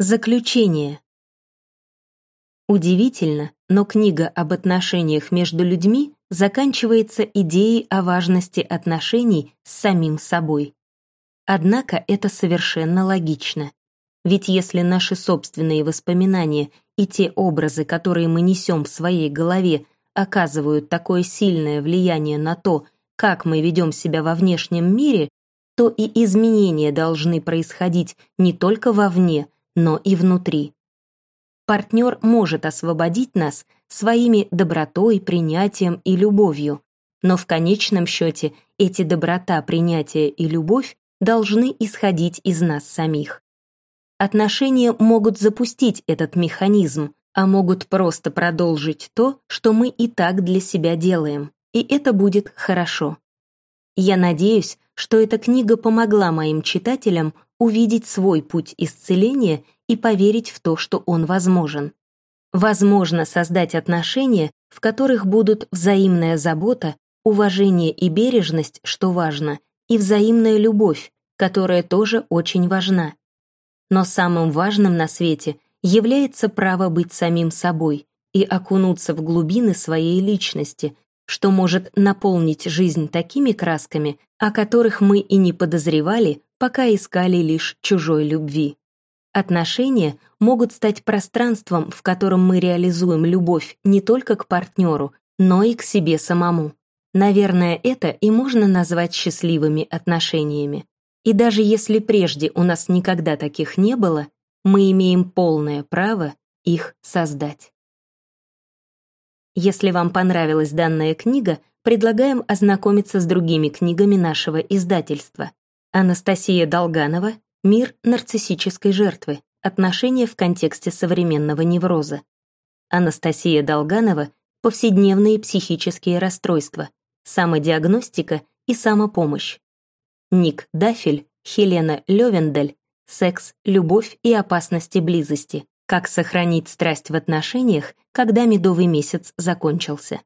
Заключение. Удивительно, но книга об отношениях между людьми заканчивается идеей о важности отношений с самим собой. Однако это совершенно логично. Ведь если наши собственные воспоминания и те образы, которые мы несем в своей голове, оказывают такое сильное влияние на то, как мы ведем себя во внешнем мире, то и изменения должны происходить не только вовне, но и внутри. Партнер может освободить нас своими добротой, принятием и любовью, но в конечном счете эти доброта, принятие и любовь должны исходить из нас самих. Отношения могут запустить этот механизм, а могут просто продолжить то, что мы и так для себя делаем, и это будет хорошо. Я надеюсь, что эта книга помогла моим читателям увидеть свой путь исцеления и поверить в то, что он возможен. Возможно создать отношения, в которых будут взаимная забота, уважение и бережность, что важно, и взаимная любовь, которая тоже очень важна. Но самым важным на свете является право быть самим собой и окунуться в глубины своей личности, что может наполнить жизнь такими красками, о которых мы и не подозревали, пока искали лишь чужой любви. Отношения могут стать пространством, в котором мы реализуем любовь не только к партнеру, но и к себе самому. Наверное, это и можно назвать счастливыми отношениями. И даже если прежде у нас никогда таких не было, мы имеем полное право их создать. Если вам понравилась данная книга, предлагаем ознакомиться с другими книгами нашего издательства. Анастасия Долганова «Мир нарциссической жертвы. Отношения в контексте современного невроза». Анастасия Долганова «Повседневные психические расстройства. Самодиагностика и самопомощь». Ник Дафель, Хелена Левендель «Секс, любовь и опасности близости. Как сохранить страсть в отношениях, когда медовый месяц закончился».